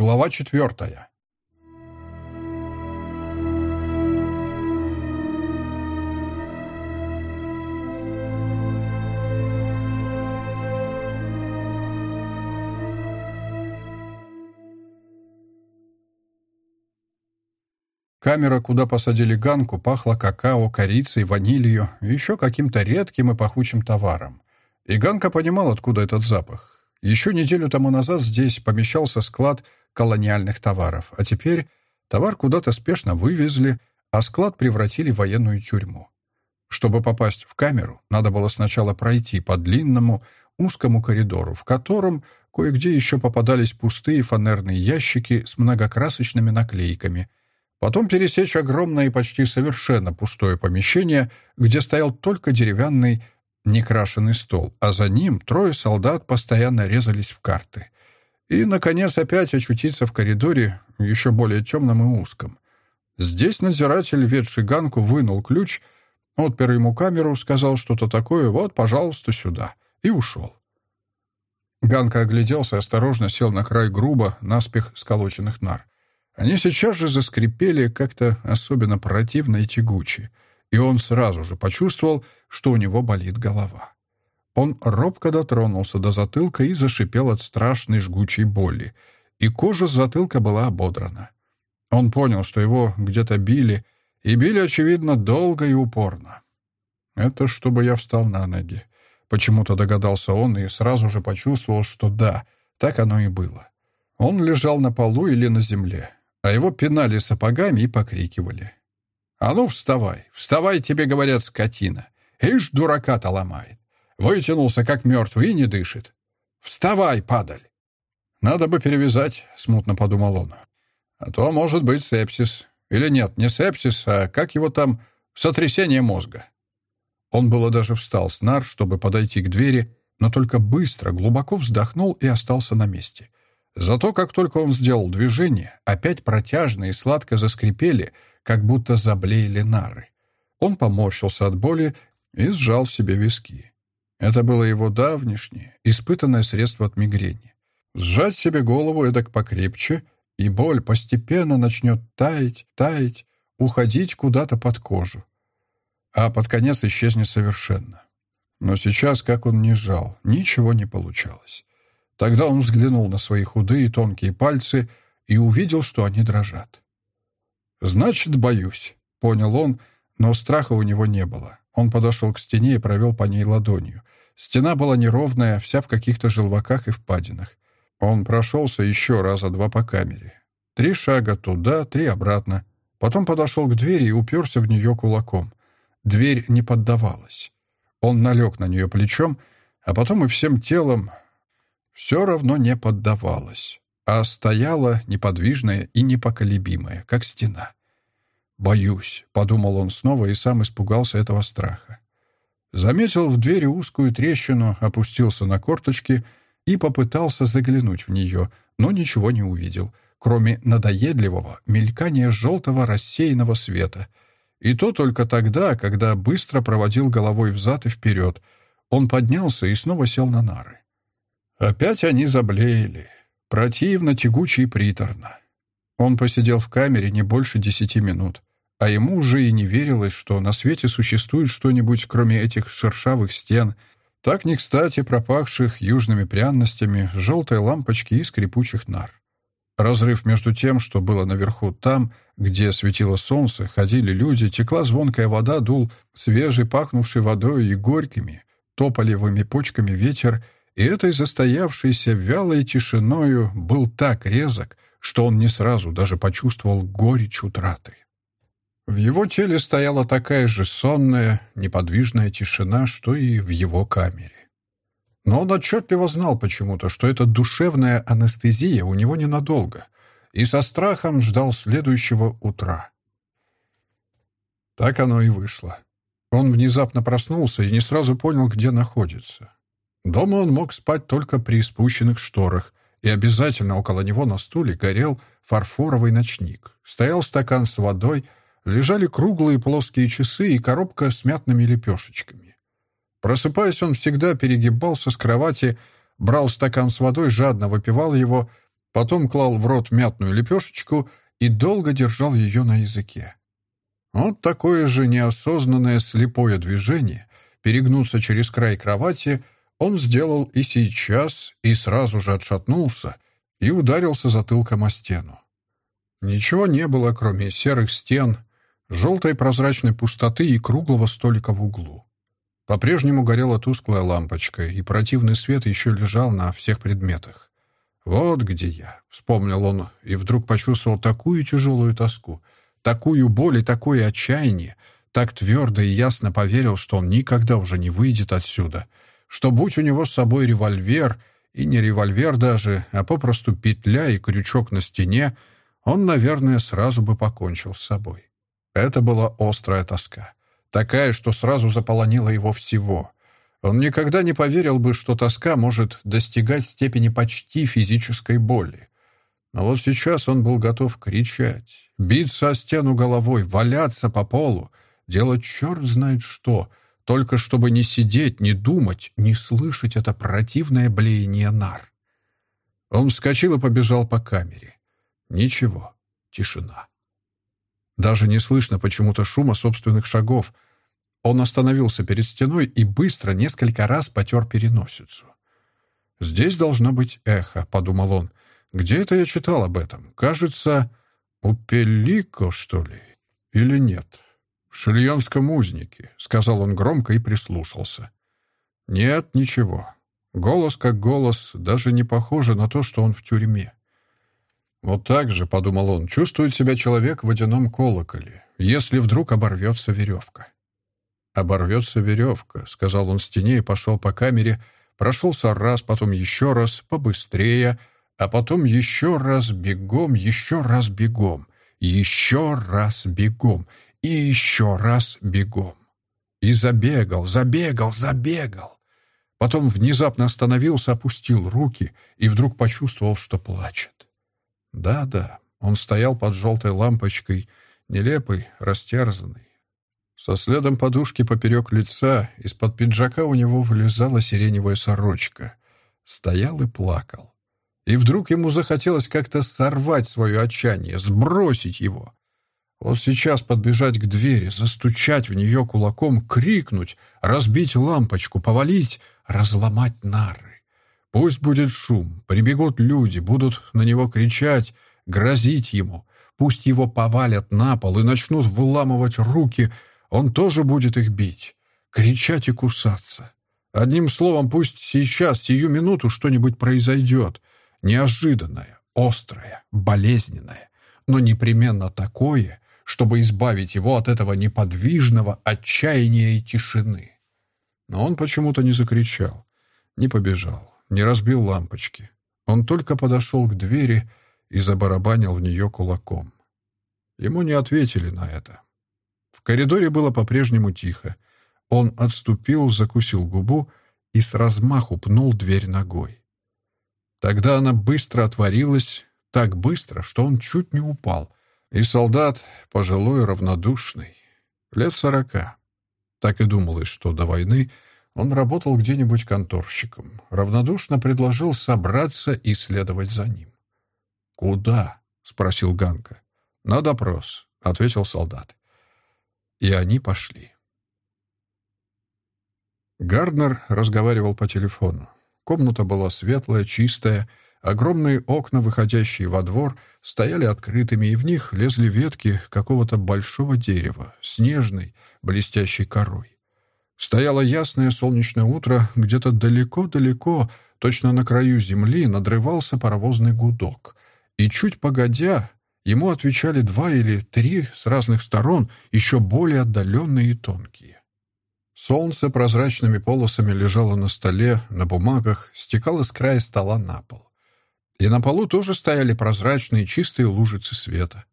Глава четвертая. Камера, куда посадили Ганку, пахла какао, корицей, ванилью и еще каким-то редким и пахучим товаром. И Ганка понимал, откуда этот запах. Еще неделю тому назад здесь помещался склад колониальных товаров, а теперь товар куда-то спешно вывезли, а склад превратили в военную тюрьму. Чтобы попасть в камеру, надо было сначала пройти по длинному, узкому коридору, в котором кое-где еще попадались пустые фанерные ящики с многокрасочными наклейками, потом пересечь огромное и почти совершенно пустое помещение, где стоял только деревянный некрашенный стол, а за ним трое солдат постоянно резались в карты. И, наконец, опять очутиться в коридоре, еще более темном и узком. Здесь надзиратель, ведший Ганку, вынул ключ, отпер ему камеру, сказал что-то такое «вот, пожалуйста, сюда», и ушел. Ганка огляделся и осторожно сел на край грубо, наспех сколоченных нар. Они сейчас же заскрипели как-то особенно противно и тягуче — и он сразу же почувствовал, что у него болит голова. Он робко дотронулся до затылка и зашипел от страшной жгучей боли, и кожа с затылка была ободрана. Он понял, что его где-то били, и били, очевидно, долго и упорно. «Это чтобы я встал на ноги», — почему-то догадался он и сразу же почувствовал, что да, так оно и было. Он лежал на полу или на земле, а его пинали сапогами и покрикивали. «А ну, вставай! Вставай, тебе говорят, скотина! Ишь, дурака-то ломает! Вытянулся, как мертвый, и не дышит! Вставай, падаль!» «Надо бы перевязать», — смутно подумал он. «А то может быть сепсис. Или нет, не сепсис, а как его там, сотрясение мозга». Он было даже встал с нар, чтобы подойти к двери, но только быстро, глубоко вздохнул и остался на месте. Зато как только он сделал движение, опять протяжно и сладко заскрипели — как будто заблеяли нары. Он поморщился от боли и сжал себе виски. Это было его давнешнее, испытанное средство от мигрени. Сжать себе голову эдак покрепче, и боль постепенно начнет таять, таять, уходить куда-то под кожу. А под конец исчезнет совершенно. Но сейчас, как он не сжал, ничего не получалось. Тогда он взглянул на свои худые тонкие пальцы и увидел, что они дрожат. «Значит, боюсь», — понял он, но страха у него не было. Он подошел к стене и провел по ней ладонью. Стена была неровная, вся в каких-то желваках и впадинах. Он прошелся еще раза два по камере. Три шага туда, три обратно. Потом подошел к двери и уперся в нее кулаком. Дверь не поддавалась. Он налег на нее плечом, а потом и всем телом. Все равно не поддавалась а стояла неподвижная и непоколебимая, как стена. «Боюсь», — подумал он снова и сам испугался этого страха. Заметил в двери узкую трещину, опустился на корточки и попытался заглянуть в нее, но ничего не увидел, кроме надоедливого мелькания желтого рассеянного света. И то только тогда, когда быстро проводил головой взад и вперед. Он поднялся и снова сел на нары. Опять они заблеяли. Противно, тягуче и приторно. Он посидел в камере не больше десяти минут, а ему уже и не верилось, что на свете существует что-нибудь, кроме этих шершавых стен, так не кстати пропахших южными пряностями, желтой лампочки и скрипучих нар. Разрыв между тем, что было наверху там, где светило солнце, ходили люди, текла звонкая вода, дул свежий, пахнувший водой и горькими, тополевыми почками ветер — и этой застоявшейся вялой тишиною был так резок, что он не сразу даже почувствовал горечь утраты. В его теле стояла такая же сонная, неподвижная тишина, что и в его камере. Но он отчетливо знал почему-то, что эта душевная анестезия у него ненадолго, и со страхом ждал следующего утра. Так оно и вышло. Он внезапно проснулся и не сразу понял, где находится. Дома он мог спать только при спущенных шторах, и обязательно около него на стуле горел фарфоровый ночник. Стоял стакан с водой, лежали круглые плоские часы и коробка с мятными лепешечками. Просыпаясь, он всегда перегибался с кровати, брал стакан с водой, жадно выпивал его потом клал в рот мятную лепешечку и долго держал ее на языке. Вот такое же неосознанное слепое движение, перегнуться через край кровати, он сделал и сейчас, и сразу же отшатнулся и ударился затылком о стену. Ничего не было, кроме серых стен, желтой прозрачной пустоты и круглого столика в углу. По-прежнему горела тусклая лампочка, и противный свет еще лежал на всех предметах. «Вот где я», — вспомнил он, и вдруг почувствовал такую тяжелую тоску, такую боль и такое отчаяние, так твердо и ясно поверил, что он никогда уже не выйдет отсюда, что будь у него с собой револьвер, и не револьвер даже, а попросту петля и крючок на стене, он, наверное, сразу бы покончил с собой. Это была острая тоска. Такая, что сразу заполонила его всего. Он никогда не поверил бы, что тоска может достигать степени почти физической боли. Но вот сейчас он был готов кричать, биться о стену головой, валяться по полу, делать черт знает что, только чтобы не сидеть, не думать, не слышать это противное блеяние нар. Он вскочил и побежал по камере. Ничего, тишина. Даже не слышно почему-то шума собственных шагов. Он остановился перед стеной и быстро несколько раз потер переносицу. «Здесь должно быть эхо», — подумал он. «Где это я читал об этом? Кажется, у Пеллико, что ли? Или нет?» «В Шильонском узнике», — сказал он громко и прислушался. «Нет, ничего. Голос как голос, даже не похоже на то, что он в тюрьме. Вот так же, — подумал он, — чувствует себя человек в водяном колоколе, если вдруг оборвется веревка. «Оборвется веревка», — сказал он стене и пошел по камере, прошелся раз, потом еще раз, побыстрее, а потом еще раз бегом, еще раз бегом, еще раз бегом и еще раз бегом. И забегал, забегал, забегал. Потом внезапно остановился, опустил руки и вдруг почувствовал, что плачет. Да-да, он стоял под желтой лампочкой, нелепый, растерзанный. Со следом подушки поперек лица из-под пиджака у него вылезала сиреневая сорочка. Стоял и плакал. И вдруг ему захотелось как-то сорвать свое отчаяние, сбросить его. Вот сейчас подбежать к двери, застучать в нее кулаком, крикнуть, разбить лампочку, повалить, разломать нары. Пусть будет шум, прибегут люди, будут на него кричать, грозить ему. Пусть его повалят на пол и начнут выламывать руки, он тоже будет их бить, кричать и кусаться. Одним словом, пусть сейчас, сию минуту, что-нибудь произойдет. Неожиданное, острое, болезненное, но непременно такое, чтобы избавить его от этого неподвижного отчаяния и тишины. Но он почему-то не закричал, не побежал не разбил лампочки. Он только подошел к двери и забарабанил в нее кулаком. Ему не ответили на это. В коридоре было по-прежнему тихо. Он отступил, закусил губу и с размаху пнул дверь ногой. Тогда она быстро отворилась, так быстро, что он чуть не упал. И солдат, пожилой, равнодушный, лет сорока. Так и думалось, что до войны он работал где-нибудь конторщиком. Равнодушно предложил собраться и следовать за ним. «Куда?» — спросил Ганка. «На допрос», — ответил солдат. И они пошли. Гарднер разговаривал по телефону. Комната была светлая, чистая. Огромные окна, выходящие во двор, стояли открытыми, и в них лезли ветки какого-то большого дерева, снежной, блестящей корой. Стояло ясное солнечное утро, где-то далеко-далеко, точно на краю земли, надрывался паровозный гудок. И чуть погодя, ему отвечали два или три с разных сторон, еще более отдаленные и тонкие. Солнце прозрачными полосами лежало на столе, на бумагах, стекало с края стола на пол. И на полу тоже стояли прозрачные чистые лужицы света.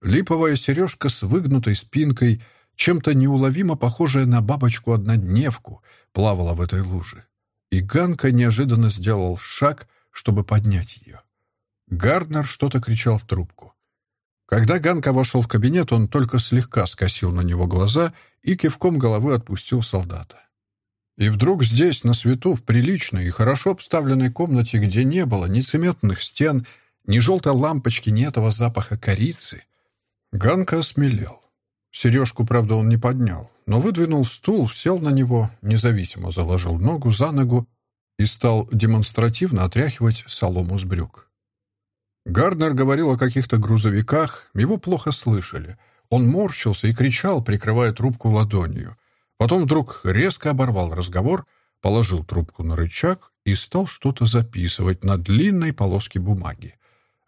Липовая сережка с выгнутой спинкой — чем-то неуловимо похожая на бабочку-однодневку, плавала в этой луже. И Ганка неожиданно сделал шаг, чтобы поднять ее. Гарднер что-то кричал в трубку. Когда Ганка вошел в кабинет, он только слегка скосил на него глаза и кивком головы отпустил солдата. И вдруг здесь, на свету, в приличной и хорошо обставленной комнате, где не было ни цементных стен, ни желтой лампочки, ни этого запаха корицы. Ганка осмелел. Сережку, правда, он не поднял, но выдвинул стул, сел на него, независимо заложил ногу за ногу и стал демонстративно отряхивать солому с брюк. Гарднер говорил о каких-то грузовиках, его плохо слышали. Он морщился и кричал, прикрывая трубку ладонью. Потом вдруг резко оборвал разговор, положил трубку на рычаг и стал что-то записывать на длинной полоске бумаги.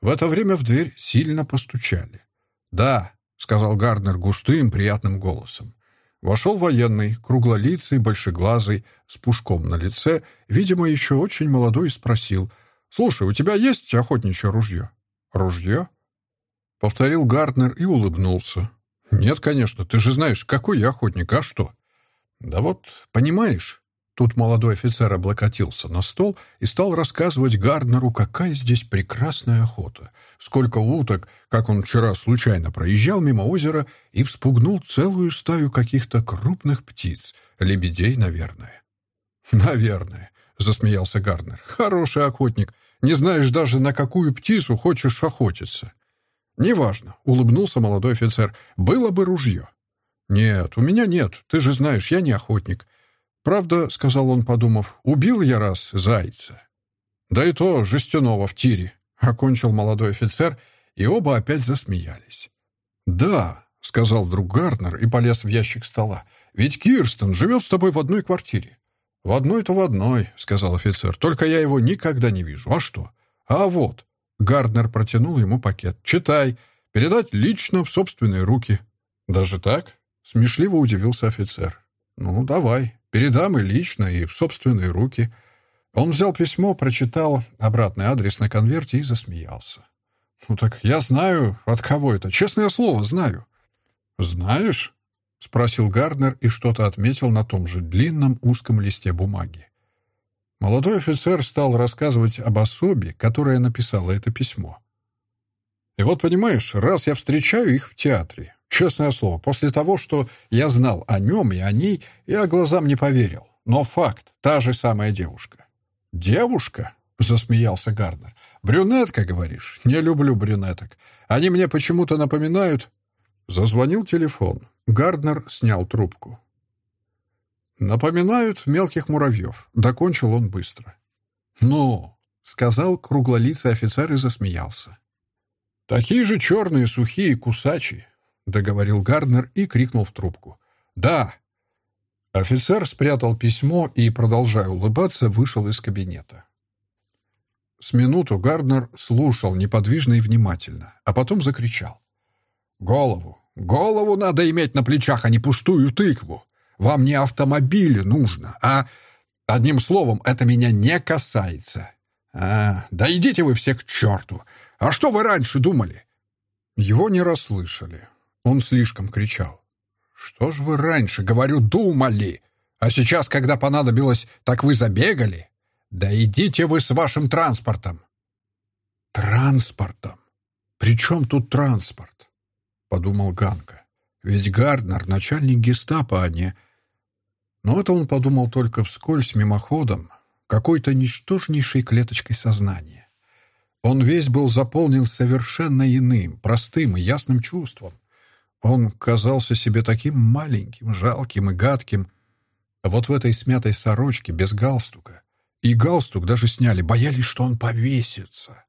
В это время в дверь сильно постучали. «Да», — сказал Гарднер густым, приятным голосом. Вошел военный, круглолицый, большеглазый, с пушком на лице, видимо, еще очень молодой, и спросил, «Слушай, у тебя есть охотничье ружье?» «Ружье?» — повторил Гарднер и улыбнулся. «Нет, конечно, ты же знаешь, какой я охотник, а что?» «Да вот, понимаешь...» Тут молодой офицер облокотился на стол и стал рассказывать Гарднеру, какая здесь прекрасная охота. Сколько уток, как он вчера случайно проезжал мимо озера и вспугнул целую стаю каких-то крупных птиц. Лебедей, наверное. «Наверное», — засмеялся Гарднер. «Хороший охотник. Не знаешь даже, на какую птицу хочешь охотиться». «Неважно», — улыбнулся молодой офицер. «Было бы ружье». «Нет, у меня нет. Ты же знаешь, я не охотник. Правда, — сказал он, подумав, — убил я раз зайца. Да и то жестяного в тире, — окончил молодой офицер, и оба опять засмеялись. Да, — сказал вдруг Гарднер и полез в ящик стола, — ведь Кирстен живет с тобой в одной квартире. В одной-то в одной, — сказал офицер, — только я его никогда не вижу. А что? А вот. Гарднер протянул ему пакет. Читай. Передать лично в собственные руки. Даже так? Смешливо удивился офицер. Ну, давай. Передам и лично, и в собственные руки. Он взял письмо, прочитал обратный адрес на конверте и засмеялся. «Ну так я знаю, от кого это. Честное слово, знаю». «Знаешь?» — спросил Гарднер и что-то отметил на том же длинном узком листе бумаги. Молодой офицер стал рассказывать об особе, которая написала это письмо. «И вот, понимаешь, раз я встречаю их в театре, Честное слово, после того, что я знал о нем и о ней, я глазам не поверил. Но факт, та же самая девушка. «Девушка?» — засмеялся Гарднер. «Брюнетка, говоришь? Не люблю брюнеток. Они мне почему-то напоминают...» Зазвонил телефон. Гарднер снял трубку. «Напоминают мелких муравьев», — докончил он быстро. «Ну», — сказал круглолицый офицер и засмеялся. «Такие же черные, сухие, кусачие. — договорил Гарднер и крикнул в трубку. «Да!» Офицер спрятал письмо и, продолжая улыбаться, вышел из кабинета. С минуту Гарднер слушал неподвижно и внимательно, а потом закричал. «Голову! Голову надо иметь на плечах, а не пустую тыкву! Вам не автомобиль нужно, а... Одним словом, это меня не касается. А, да идите вы все к черту! А что вы раньше думали?» Его не расслышали. Он слишком кричал. «Что ж вы раньше, говорю, думали? А сейчас, когда понадобилось, так вы забегали? Да идите вы с вашим транспортом!» «Транспортом? При чем тут транспорт?» — подумал Ганка. «Ведь Гарднер — начальник гестапо, а не...» Но это он подумал только вскользь, мимоходом, какой-то ничтожнейшей клеточкой сознания. Он весь был заполнен совершенно иным, простым и ясным чувством. Он казался себе таким маленьким, жалким и гадким. Вот в этой смятой сорочке без галстука. И галстук даже сняли, боялись, что он повесится.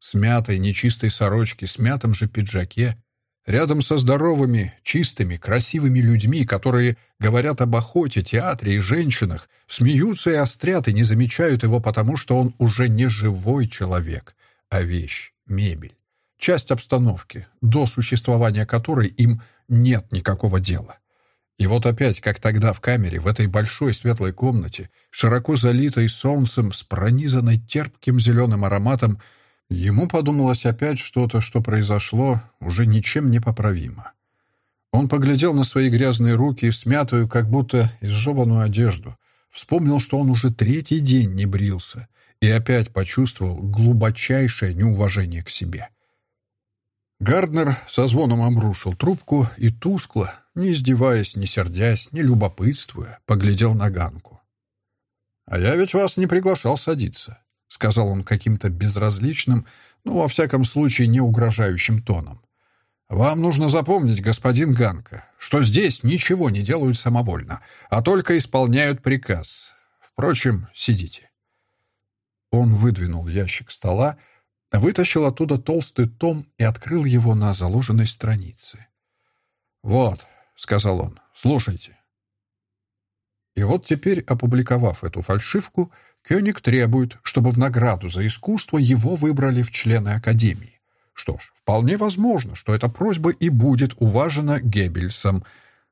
Смятой, нечистой сорочке, смятом же пиджаке, рядом со здоровыми, чистыми, красивыми людьми, которые говорят об охоте, театре и женщинах, смеются и острят и не замечают его, потому что он уже не живой человек, а вещь, мебель часть обстановки, до существования которой им нет никакого дела. И вот опять, как тогда в камере, в этой большой светлой комнате, широко залитой солнцем, с пронизанной терпким зеленым ароматом, ему подумалось опять что-то, что произошло уже ничем не поправимо. Он поглядел на свои грязные руки, смятую, как будто изжеванную одежду, вспомнил, что он уже третий день не брился, и опять почувствовал глубочайшее неуважение к себе. Гарднер со звоном обрушил трубку и тускло, не издеваясь, не сердясь, не любопытствуя, поглядел на Ганку. «А я ведь вас не приглашал садиться», — сказал он каким-то безразличным, Ну, во всяком случае, не угрожающим тоном. «Вам нужно запомнить, господин Ганка, что здесь ничего не делают самовольно, а только исполняют приказ. Впрочем, сидите». Он выдвинул ящик стола, вытащил оттуда толстый том и открыл его на заложенной странице. «Вот», — сказал он, — «слушайте». И вот теперь, опубликовав эту фальшивку, Кёник требует, чтобы в награду за искусство его выбрали в члены Академии. Что ж, вполне возможно, что эта просьба и будет уважена Геббельсом.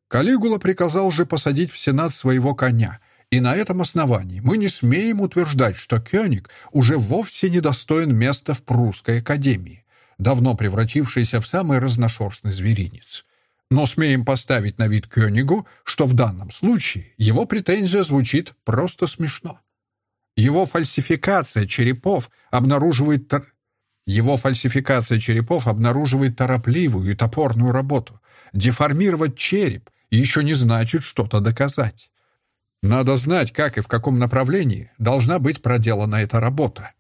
Калигула приказал же посадить в Сенат своего коня, и на этом основании мы не смеем утверждать, что Кёник уже вовсе не достоин места в прусской академии, давно превратившийся в самый разношерстный зверинец. Но смеем поставить на вид Кёнигу, что в данном случае его претензия звучит просто смешно. Его фальсификация черепов обнаруживает его фальсификация черепов обнаруживает торопливую и топорную работу. Деформировать череп еще не значит что-то доказать. Надо знать, как и в каком направлении должна быть проделана эта работа.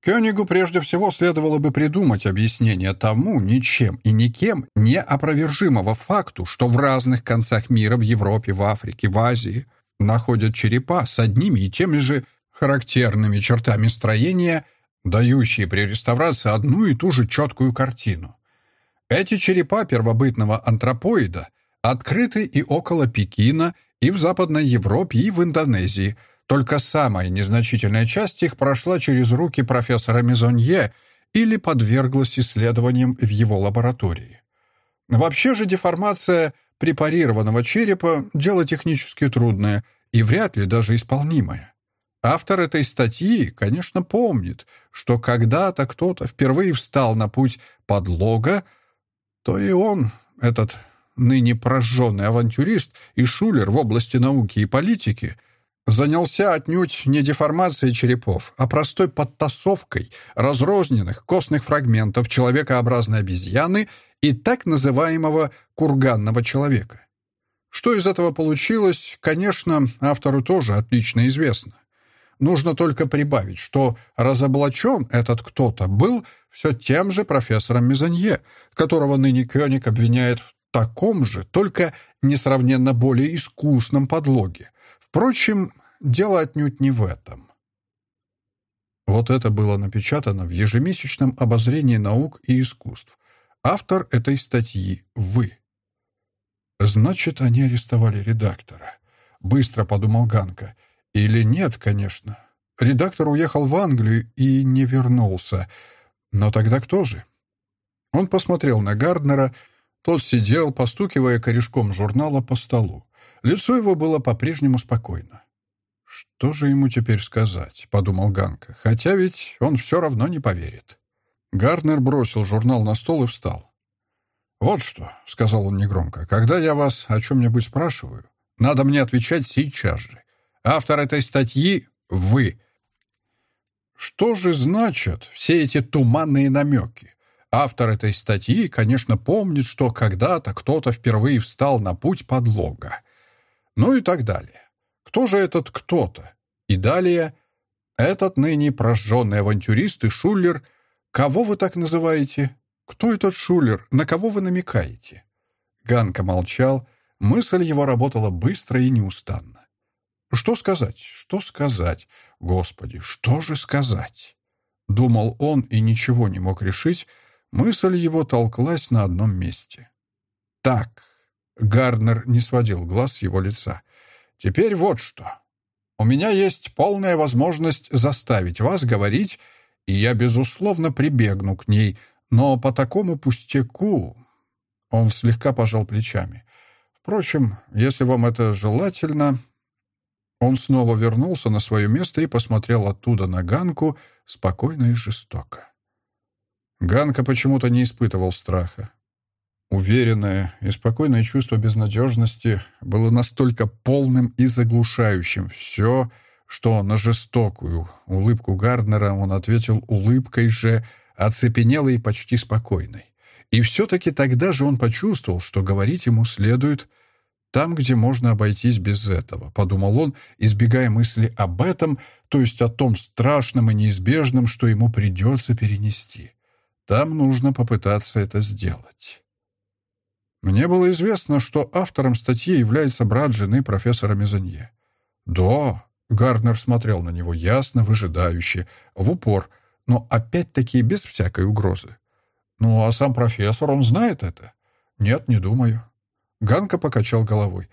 Кёнигу прежде всего следовало бы придумать объяснение тому ничем и никем не опровержимого факту, что в разных концах мира, в Европе, в Африке, в Азии, находят черепа с одними и теми же характерными чертами строения – дающие при реставрации одну и ту же четкую картину. Эти черепа первобытного антропоида открыты и около Пекина, и в Западной Европе, и в Индонезии, только самая незначительная часть их прошла через руки профессора Мезонье или подверглась исследованиям в его лаборатории. Вообще же деформация препарированного черепа – дело технически трудное и вряд ли даже исполнимое. Автор этой статьи, конечно, помнит, что когда-то кто-то впервые встал на путь подлога, то и он, этот ныне прожженный авантюрист и шулер в области науки и политики, занялся отнюдь не деформацией черепов, а простой подтасовкой разрозненных костных фрагментов человекообразной обезьяны и так называемого курганного человека. Что из этого получилось, конечно, автору тоже отлично известно. Нужно только прибавить, что разоблачен этот кто-то был все тем же профессором Мизанье, которого ныне Кёник обвиняет в таком же, только несравненно более искусном подлоге. Впрочем, дело отнюдь не в этом. Вот это было напечатано в ежемесячном обозрении наук и искусств. Автор этой статьи — вы. Значит, они арестовали редактора. Быстро подумал Ганка — или нет, конечно. Редактор уехал в Англию и не вернулся. Но тогда кто же? Он посмотрел на Гарднера. Тот сидел, постукивая корешком журнала по столу. Лицо его было по-прежнему спокойно. «Что же ему теперь сказать?» — подумал Ганка. «Хотя ведь он все равно не поверит». Гарднер бросил журнал на стол и встал. «Вот что», — сказал он негромко, — «когда я вас о чем-нибудь спрашиваю, надо мне отвечать сейчас же. Автор этой статьи — вы. Что же значат все эти туманные намеки? Автор этой статьи, конечно, помнит, что когда-то кто-то впервые встал на путь подлога. Ну и так далее. Кто же этот кто-то? И далее, этот ныне прожженный авантюрист и шулер. Кого вы так называете? Кто этот шулер? На кого вы намекаете? Ганка молчал. Мысль его работала быстро и неустанно. Что сказать? Что сказать? Господи, что же сказать? Думал он и ничего не мог решить. Мысль его толклась на одном месте. Так, Гарднер не сводил глаз с его лица. Теперь вот что. У меня есть полная возможность заставить вас говорить, и я, безусловно, прибегну к ней, но по такому пустяку... Он слегка пожал плечами. Впрочем, если вам это желательно, он снова вернулся на свое место и посмотрел оттуда на Ганку спокойно и жестоко. Ганка почему-то не испытывал страха. Уверенное и спокойное чувство безнадежности было настолько полным и заглушающим все, что на жестокую улыбку Гарднера он ответил улыбкой же, оцепенелой и почти спокойной. И все-таки тогда же он почувствовал, что говорить ему следует — там, где можно обойтись без этого, подумал он, избегая мысли об этом, то есть о том страшном и неизбежном, что ему придется перенести. Там нужно попытаться это сделать. Мне было известно, что автором статьи является брат жены профессора Мезонье. «Да», — Гарднер смотрел на него ясно, выжидающе, в упор, но опять-таки без всякой угрозы. «Ну, а сам профессор, он знает это?» «Нет, не думаю». Ганка покачал головой.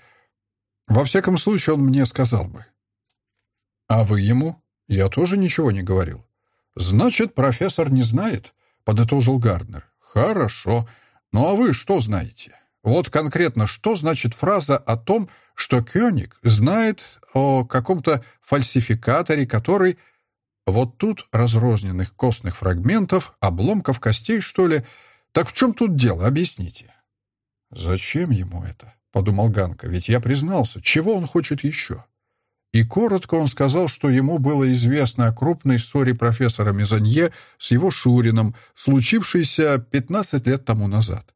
«Во всяком случае, он мне сказал бы». «А вы ему?» «Я тоже ничего не говорил». «Значит, профессор не знает?» — подытожил Гарднер. «Хорошо. Ну а вы что знаете?» Вот конкретно что значит фраза о том, что Кёник знает о каком-то фальсификаторе, который... Вот тут разрозненных костных фрагментов, обломков костей, что ли. Так в чем тут дело? Объясните. «Зачем ему это?» — подумал Ганка. «Ведь я признался. Чего он хочет еще?» И коротко он сказал, что ему было известно о крупной ссоре профессора Мезонье с его Шурином, случившейся 15 лет тому назад.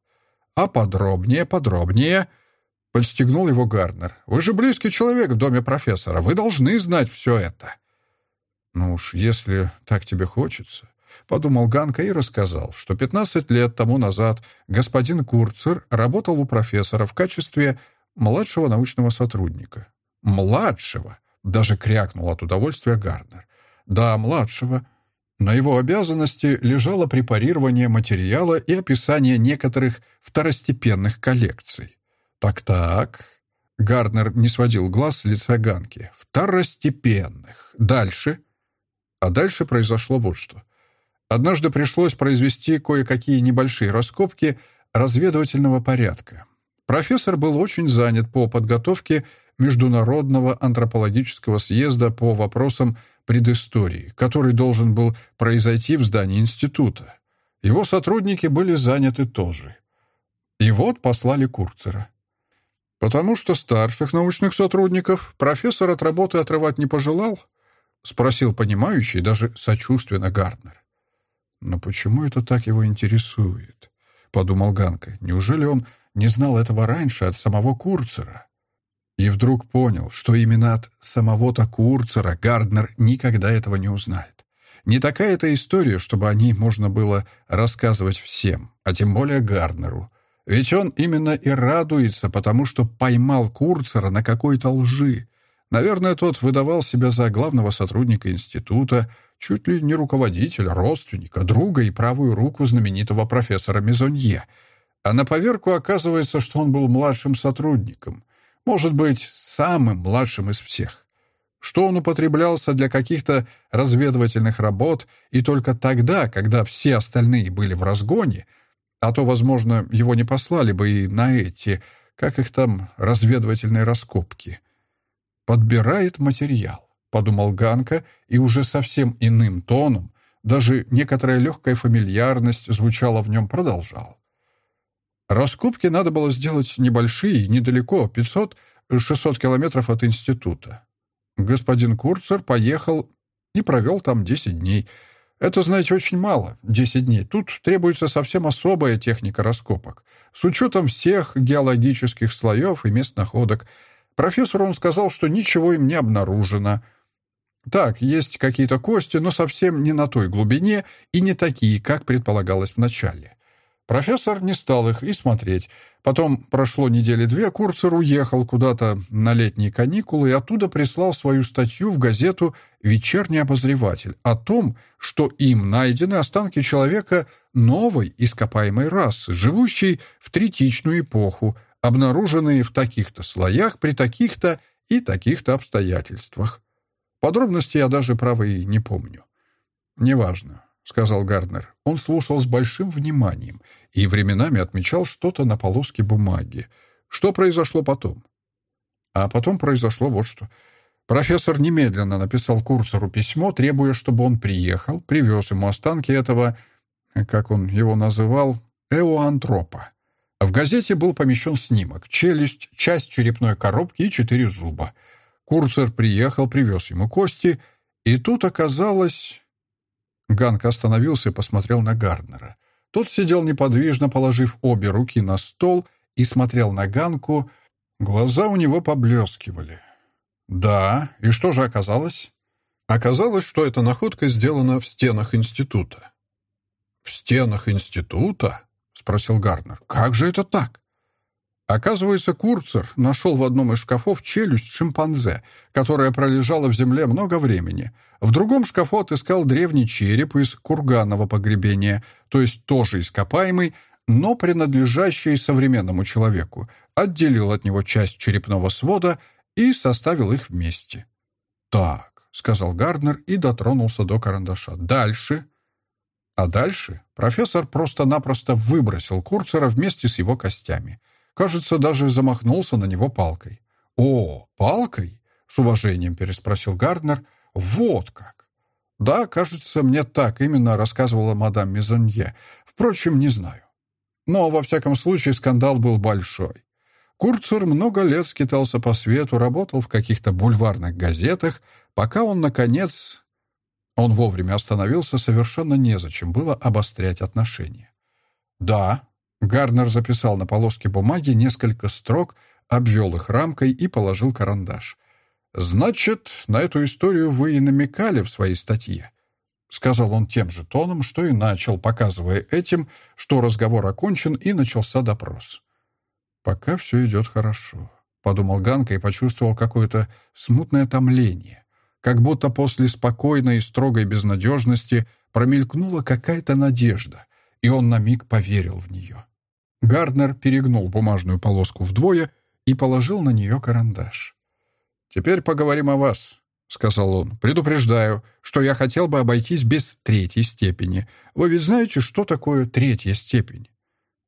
«А подробнее, подробнее...» — подстегнул его Гарднер. «Вы же близкий человек в доме профессора. Вы должны знать все это». «Ну уж, если так тебе хочется...» — подумал Ганка и рассказал, что 15 лет тому назад господин Курцер работал у профессора в качестве младшего научного сотрудника. «Младшего!» — даже крякнул от удовольствия Гарднер. «Да, младшего. На его обязанности лежало препарирование материала и описание некоторых второстепенных коллекций. Так-так. Гарднер не сводил глаз с лица Ганки. Второстепенных. Дальше. А дальше произошло вот что. Однажды пришлось произвести кое-какие небольшие раскопки разведывательного порядка. Профессор был очень занят по подготовке Международного антропологического съезда по вопросам предыстории, который должен был произойти в здании института. Его сотрудники были заняты тоже. И вот послали Курцера. «Потому что старших научных сотрудников профессор от работы отрывать не пожелал?» — спросил понимающий, даже сочувственно Гарднер. «Но почему это так его интересует?» — подумал Ганка. «Неужели он не знал этого раньше от самого Курцера?» И вдруг понял, что именно от самого-то Курцера Гарднер никогда этого не узнает. Не такая это история, чтобы о ней можно было рассказывать всем, а тем более Гарднеру. Ведь он именно и радуется, потому что поймал Курцера на какой-то лжи. Наверное, тот выдавал себя за главного сотрудника института, чуть ли не руководителя, родственника, друга и правую руку знаменитого профессора Мезонье. А на поверку оказывается, что он был младшим сотрудником — может быть, самым младшим из всех. Что он употреблялся для каких-то разведывательных работ, и только тогда, когда все остальные были в разгоне, а то, возможно, его не послали бы и на эти, как их там, разведывательные раскопки. «Подбирает материал», — подумал Ганка, и уже совсем иным тоном, даже некоторая легкая фамильярность звучала в нем, продолжал. Раскопки надо было сделать небольшие, недалеко, 500-600 километров от института. Господин Курцер поехал и провел там 10 дней. Это, знаете, очень мало, 10 дней. Тут требуется совсем особая техника раскопок, с учетом всех геологических слоев и мест находок. Профессору он сказал, что ничего им не обнаружено. Так, есть какие-то кости, но совсем не на той глубине и не такие, как предполагалось вначале. Профессор не стал их и смотреть. Потом прошло недели две, Курцер уехал куда-то на летние каникулы и оттуда прислал свою статью в газету «Вечерний обозреватель» о том, что им найдены останки человека новой ископаемой расы, живущей в третичную эпоху, обнаруженные в таких-то слоях при таких-то и таких-то обстоятельствах. Подробности я даже, право, и не помню. Неважно. — сказал Гарднер. Он слушал с большим вниманием и временами отмечал что-то на полоске бумаги. Что произошло потом? А потом произошло вот что. Профессор немедленно написал Курцеру письмо, требуя, чтобы он приехал, привез ему останки этого, как он его называл, эоантропа. В газете был помещен снимок, челюсть, часть черепной коробки и четыре зуба. Курцер приехал, привез ему кости, и тут оказалось... Ганка остановился и посмотрел на Гарднера. Тот сидел неподвижно, положив обе руки на стол и смотрел на Ганку. Глаза у него поблескивали. «Да, и что же оказалось?» «Оказалось, что эта находка сделана в стенах института». «В стенах института?» — спросил Гарнер. «Как же это так?» Оказывается, Курцер нашел в одном из шкафов челюсть шимпанзе, которая пролежала в земле много времени. В другом шкафу отыскал древний череп из курганного погребения, то есть тоже ископаемый, но принадлежащий современному человеку, отделил от него часть черепного свода и составил их вместе. «Так», — сказал Гарднер и дотронулся до карандаша. «Дальше». А дальше профессор просто-напросто выбросил Курцера вместе с его костями — Кажется, даже замахнулся на него палкой. «О, палкой?» — с уважением переспросил Гарднер. «Вот как!» «Да, кажется, мне так именно рассказывала мадам Мизонье. Впрочем, не знаю. Но, во всяком случае, скандал был большой. Курцер много лет скитался по свету, работал в каких-то бульварных газетах, пока он, наконец... Он вовремя остановился, совершенно незачем было обострять отношения. «Да», Гарнер записал на полоске бумаги несколько строк, обвел их рамкой и положил карандаш. «Значит, на эту историю вы и намекали в своей статье», — сказал он тем же тоном, что и начал, показывая этим, что разговор окончен, и начался допрос. «Пока все идет хорошо», — подумал Ганка и почувствовал какое-то смутное томление, как будто после спокойной и строгой безнадежности промелькнула какая-то надежда, и он на миг поверил в нее. Гарднер перегнул бумажную полоску вдвое и положил на нее карандаш. «Теперь поговорим о вас», — сказал он. «Предупреждаю, что я хотел бы обойтись без третьей степени. Вы ведь знаете, что такое третья степень?»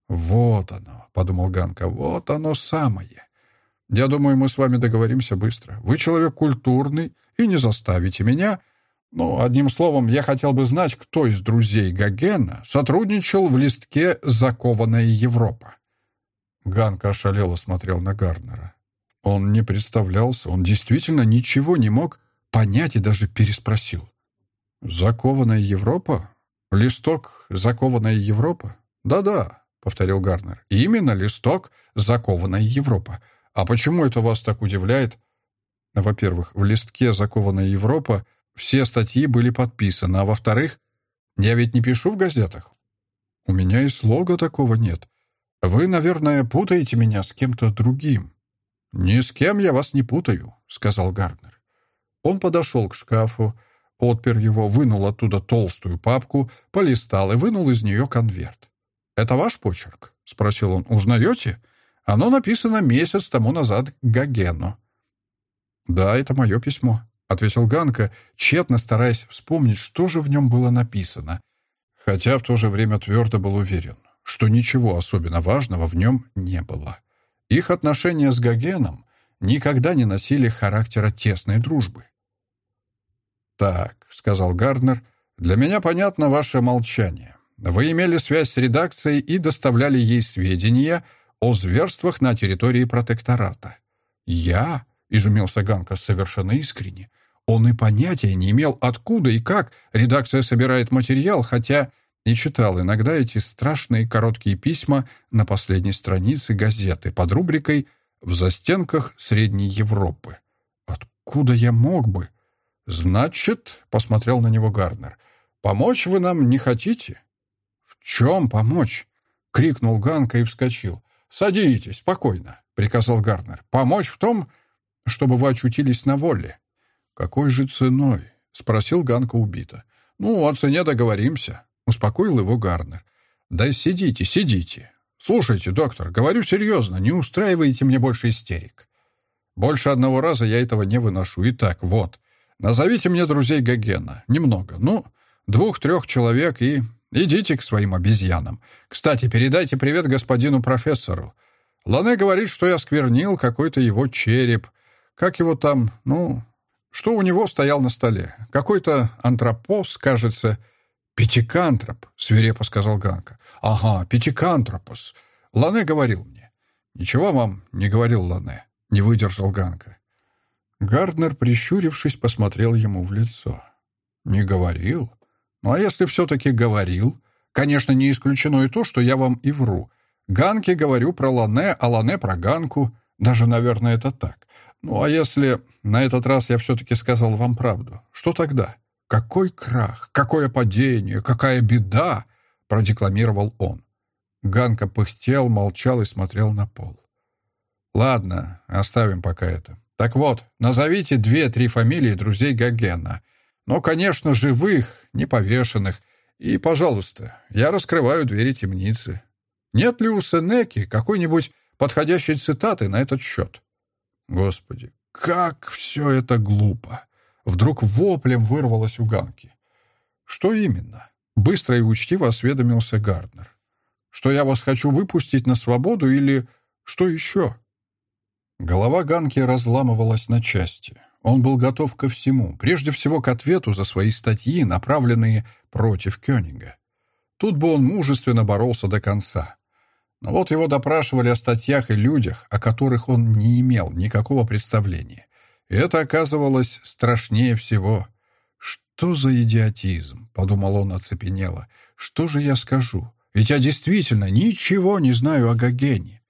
«Вот оно», — подумал Ганка, — «вот оно самое. Я думаю, мы с вами договоримся быстро. Вы человек культурный и не заставите меня ну, одним словом, я хотел бы знать, кто из друзей Гогена сотрудничал в листке «Закованная Европа». Ганка ошалело смотрел на Гарнера. Он не представлялся, он действительно ничего не мог понять и даже переспросил. «Закованная Европа? Листок «Закованная Европа»?» «Да-да», — повторил Гарнер. «Именно листок «Закованная Европа». А почему это вас так удивляет?» Во-первых, в листке «Закованная Европа» Все статьи были подписаны, а во-вторых, я ведь не пишу в газетах. У меня и слога такого нет. Вы, наверное, путаете меня с кем-то другим. Ни с кем я вас не путаю, сказал Гарднер. Он подошел к шкафу, отпер его, вынул оттуда толстую папку, полистал и вынул из нее конверт. «Это ваш почерк?» — спросил он. «Узнаете? Оно написано месяц тому назад Гогену». «Да, это мое письмо», — ответил Ганка, тщетно стараясь вспомнить, что же в нем было написано, хотя в то же время твердо был уверен, что ничего особенно важного в нем не было. Их отношения с Гогеном никогда не носили характера тесной дружбы. «Так», — сказал Гарднер, — «для меня понятно ваше молчание. Вы имели связь с редакцией и доставляли ей сведения о зверствах на территории протектората». «Я?» — изумился Ганка совершенно искренне. Он и понятия не имел, откуда и как редакция собирает материал, хотя и читал иногда эти страшные короткие письма на последней странице газеты под рубрикой «В застенках Средней Европы». «Откуда я мог бы?» «Значит», — посмотрел на него Гарднер, — «помочь вы нам не хотите?» «В чем помочь?» — крикнул Ганка и вскочил. «Садитесь, спокойно», — приказал Гарднер. «Помочь в том, чтобы вы очутились на воле». «Какой же ценой?» — спросил Ганка убито. «Ну, о цене договоримся», — успокоил его Гарнер. «Да сидите, сидите. Слушайте, доктор, говорю серьезно, не устраивайте мне больше истерик. Больше одного раза я этого не выношу. Итак, вот, назовите мне друзей Гогена. Немного, ну, двух-трех человек и идите к своим обезьянам. Кстати, передайте привет господину профессору. Лане говорит, что я сквернил какой-то его череп, как его там, ну, что у него стоял на столе? Какой-то антропос, кажется. «Пятикантроп», — свирепо сказал Ганка. «Ага, пятикантропос. Лане говорил мне». «Ничего вам не говорил Лане», — не выдержал Ганка. Гарднер, прищурившись, посмотрел ему в лицо. «Не говорил? Ну а если все-таки говорил? Конечно, не исключено и то, что я вам и вру. Ганке говорю про Лане, а Лане про Ганку. Даже, наверное, это так. Ну, а если на этот раз я все-таки сказал вам правду, что тогда? Какой крах, какое падение, какая беда! — продекламировал он. Ганка пыхтел, молчал и смотрел на пол. «Ладно, оставим пока это. Так вот, назовите две-три фамилии друзей Гогена. Но, конечно, живых, не повешенных. И, пожалуйста, я раскрываю двери темницы. Нет ли у Сенеки какой-нибудь подходящей цитаты на этот счет?» Господи, как все это глупо! Вдруг воплем вырвалось у Ганки. «Что именно?» — быстро и учтиво осведомился Гарднер. «Что я вас хочу выпустить на свободу или что еще?» Голова Ганки разламывалась на части. Он был готов ко всему, прежде всего к ответу за свои статьи, направленные против Кёнига. Тут бы он мужественно боролся до конца. Вот его допрашивали о статьях и людях, о которых он не имел никакого представления. И это оказывалось страшнее всего. «Что за идиотизм?» — подумал он оцепенело. «Что же я скажу? Ведь я действительно ничего не знаю о Гогене.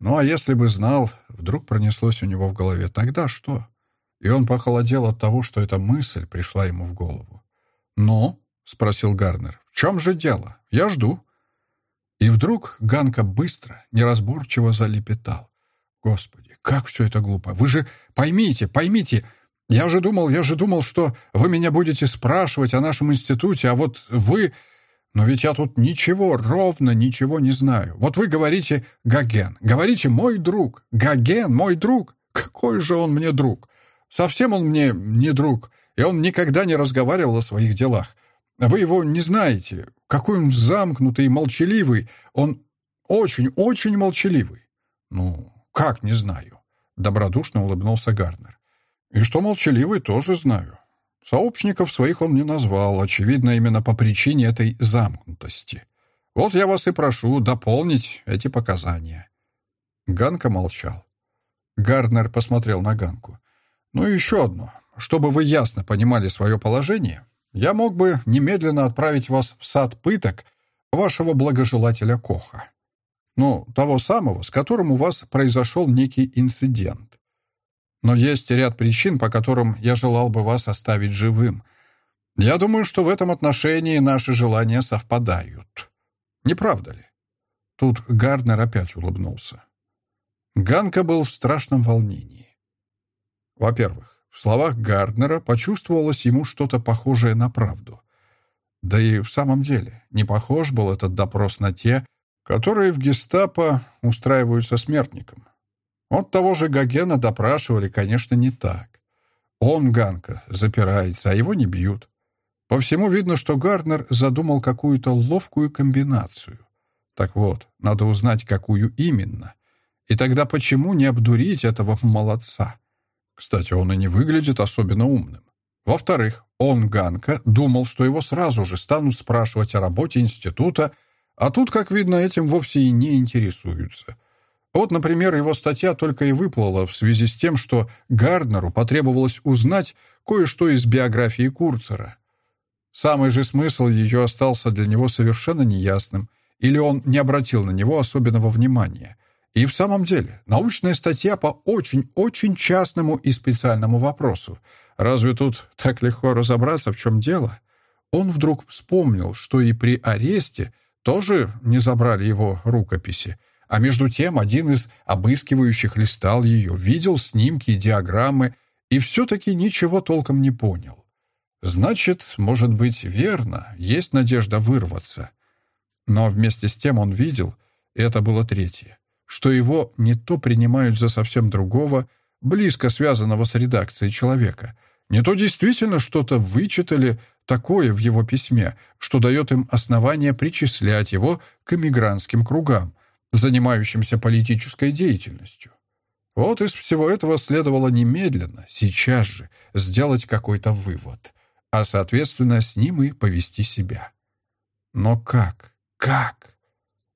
Ну а если бы знал, вдруг пронеслось у него в голове, тогда что?» И он похолодел от того, что эта мысль пришла ему в голову. «Ну?» — спросил Гарнер. «В чем же дело? Я жду». И вдруг Ганка быстро, неразборчиво залепетал. «Господи, как все это глупо! Вы же поймите, поймите! Я же думал, я же думал, что вы меня будете спрашивать о нашем институте, а вот вы... Но ведь я тут ничего, ровно ничего не знаю. Вот вы говорите «Гоген», говорите «мой друг», «Гоген, мой друг». Какой же он мне друг? Совсем он мне не друг, и он никогда не разговаривал о своих делах. Вы его не знаете. Какой он замкнутый и молчаливый. Он очень-очень молчаливый. Ну, как не знаю? Добродушно улыбнулся Гарнер. И что молчаливый, тоже знаю. Сообщников своих он не назвал, очевидно, именно по причине этой замкнутости. Вот я вас и прошу дополнить эти показания. Ганка молчал. Гарднер посмотрел на Ганку. «Ну и еще одно. Чтобы вы ясно понимали свое положение, я мог бы немедленно отправить вас в сад пыток вашего благожелателя Коха. Ну, того самого, с которым у вас произошел некий инцидент. Но есть ряд причин, по которым я желал бы вас оставить живым. Я думаю, что в этом отношении наши желания совпадают. Не правда ли? Тут Гарднер опять улыбнулся. Ганка был в страшном волнении. Во-первых, в словах Гарднера почувствовалось ему что-то похожее на правду. Да и в самом деле, не похож был этот допрос на те, которые в гестапо устраиваются смертникам. От того же Гогена допрашивали, конечно, не так. Он, Ганка, запирается, а его не бьют. По всему видно, что Гарднер задумал какую-то ловкую комбинацию. Так вот, надо узнать, какую именно. И тогда почему не обдурить этого молодца? Кстати, он и не выглядит особенно умным. Во-вторых, он, Ганка, думал, что его сразу же станут спрашивать о работе института, а тут, как видно, этим вовсе и не интересуются. Вот, например, его статья только и выплыла в связи с тем, что Гарднеру потребовалось узнать кое-что из биографии Курцера. Самый же смысл ее остался для него совершенно неясным, или он не обратил на него особенного внимания. И в самом деле, научная статья по очень-очень частному и специальному вопросу. Разве тут так легко разобраться, в чем дело? Он вдруг вспомнил, что и при аресте тоже не забрали его рукописи, а между тем один из обыскивающих листал ее, видел снимки и диаграммы и все-таки ничего толком не понял. Значит, может быть, верно, есть надежда вырваться. Но вместе с тем он видел, это было третье, что его не то принимают за совсем другого, близко связанного с редакцией человека, не то действительно что-то вычитали такое в его письме, что дает им основание причислять его к эмигрантским кругам, занимающимся политической деятельностью. Вот из всего этого следовало немедленно, сейчас же, сделать какой-то вывод, а, соответственно, с ним и повести себя. Но как? Как?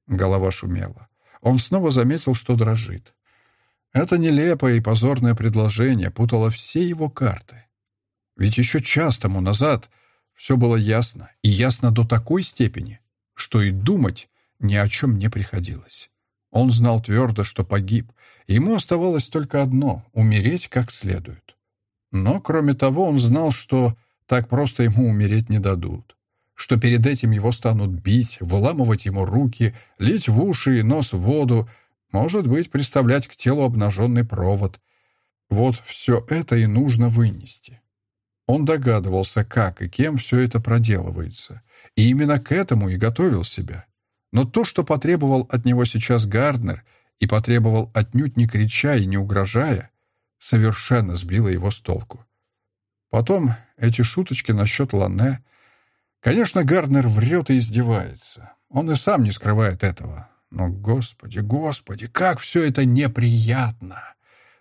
Голова шумела он снова заметил, что дрожит. Это нелепое и позорное предложение путало все его карты. Ведь еще час тому назад все было ясно, и ясно до такой степени, что и думать ни о чем не приходилось. Он знал твердо, что погиб, и ему оставалось только одно — умереть как следует. Но, кроме того, он знал, что так просто ему умереть не дадут, что перед этим его станут бить, выламывать ему руки, лить в уши и нос в воду, может быть, представлять к телу обнаженный провод. Вот все это и нужно вынести. Он догадывался, как и кем все это проделывается, и именно к этому и готовил себя. Но то, что потребовал от него сейчас Гарднер, и потребовал отнюдь не крича и не угрожая, совершенно сбило его с толку. Потом эти шуточки насчет Ланне. Конечно, Гарднер врет и издевается. Он и сам не скрывает этого. Но, господи, господи, как все это неприятно!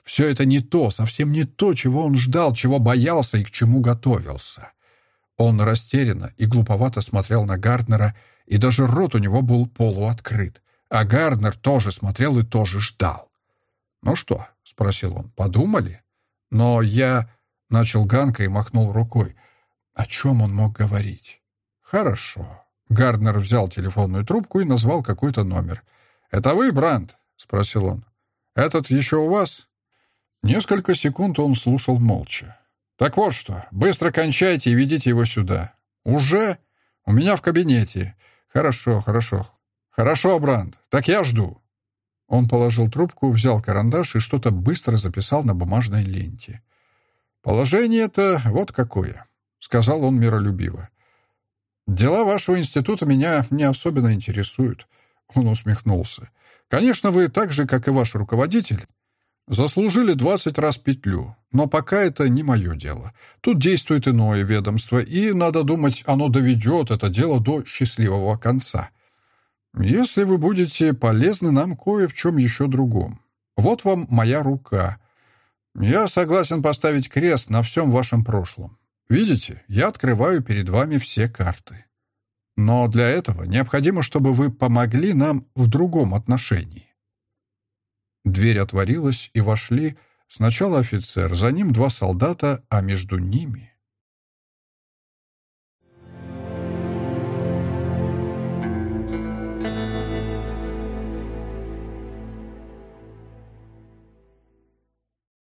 Все это не то, совсем не то, чего он ждал, чего боялся и к чему готовился. Он растерянно и глуповато смотрел на Гарднера, и даже рот у него был полуоткрыт. А Гарднер тоже смотрел и тоже ждал. «Ну что?» — спросил он. «Подумали?» «Но я...» — начал Ганка и махнул рукой. О чем он мог говорить? «Хорошо. Гарднер взял телефонную трубку и назвал какой-то номер. «Это вы, Бранд?» — спросил он. «Этот еще у вас?» Несколько секунд он слушал молча. «Так вот что, быстро кончайте и ведите его сюда». «Уже? У меня в кабинете». «Хорошо, хорошо. Хорошо, Бранд. Так я жду». Он положил трубку, взял карандаш и что-то быстро записал на бумажной ленте. «Положение это вот какое», — сказал он миролюбиво. «Дела вашего института меня не особенно интересуют», — он усмехнулся. «Конечно, вы так же, как и ваш руководитель, заслужили двадцать раз петлю, но пока это не мое дело. Тут действует иное ведомство, и, надо думать, оно доведет это дело до счастливого конца. Если вы будете полезны нам кое в чем еще другом. Вот вам моя рука. Я согласен поставить крест на всем вашем прошлом. Видите, я открываю перед вами все карты. Но для этого необходимо, чтобы вы помогли нам в другом отношении. Дверь отворилась, и вошли сначала офицер, за ним два солдата, а между ними